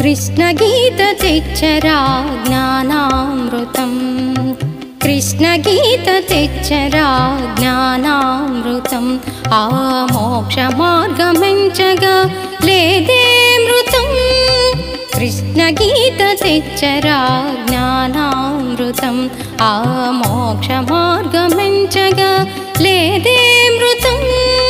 कृष्णगीतच्चरा ज्ञानामृतं कृष्णगीतच्चरा ज्ञानामृतम् अमोक्षमार्गमुञ्चग लेदे मृतम्। कृष्णगीतच्चरा ज्ञानामृतम् अमोक्षमार्गमुञ्चग लेदे अतम्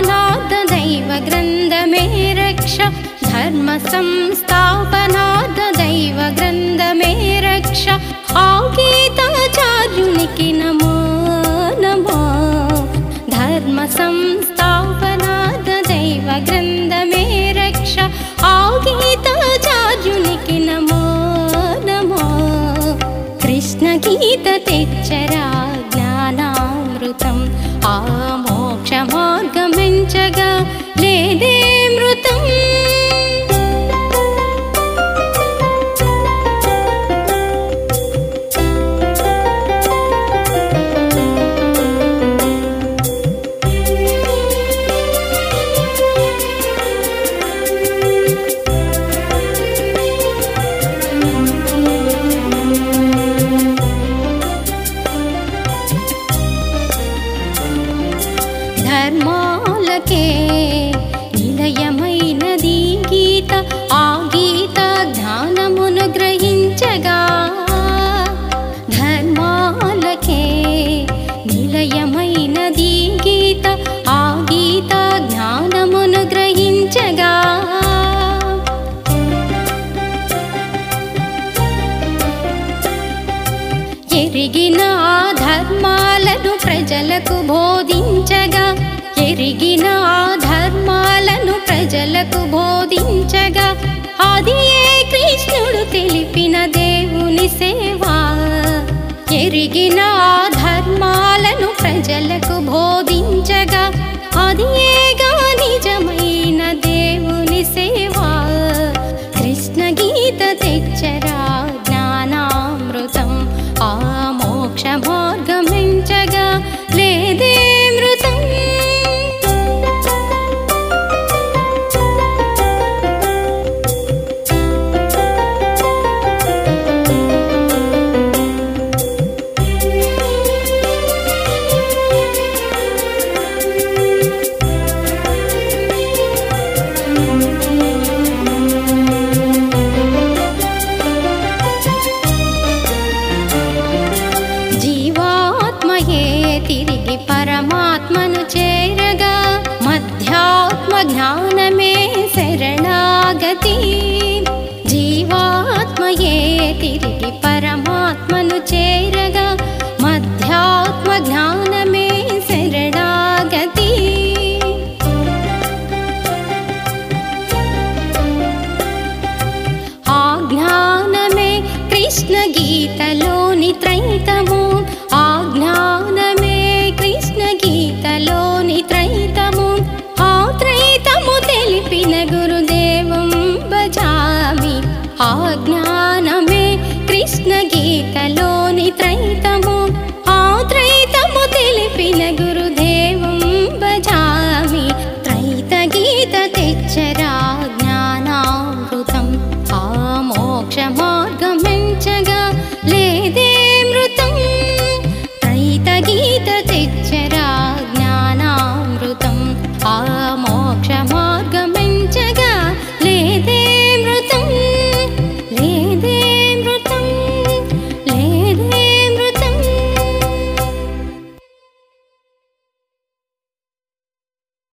संस्थापनाद दैव ग्रन्थ मे रक्ष आ नमो। नमो धर्म संस्थापनाद दैव ग्रन्थ मे रक्ष आगीता नमो। नमो कृष्णगीत ते ज्ञानामृतम् आमोक्षमार्गमे ధర్మాలకే నిలయమైనది గీత ఆ గీత ధ్యానమును గ్రహించగా. ధర్మాలకే నిలయమైనది గీత ఆ గీత ధ్యానమును గ్రహించగా. ఎరిగిన ఆ ధర్మాలను ప్రజలకు బోధ పెరిగిన ధర్మాలను ప్రజలకు బోధించగా అది ఏ కృష్ణుడు తెలిపిన దేవుని సేవ? ఎరిగిన ధర్మాలను ప్రజలకు తిరిగి పరమాత్మను చేరగా మధ్యాత్మ జ్ఞానమే శరణాగతి. జీవాత్మయే తిరిగి పర ज्ञानमे कृष्ण गीतलो निैतमु त्रैतमुल्पन गुरुदेवं भजामि आज्ञानमे कृष्ण गीतलो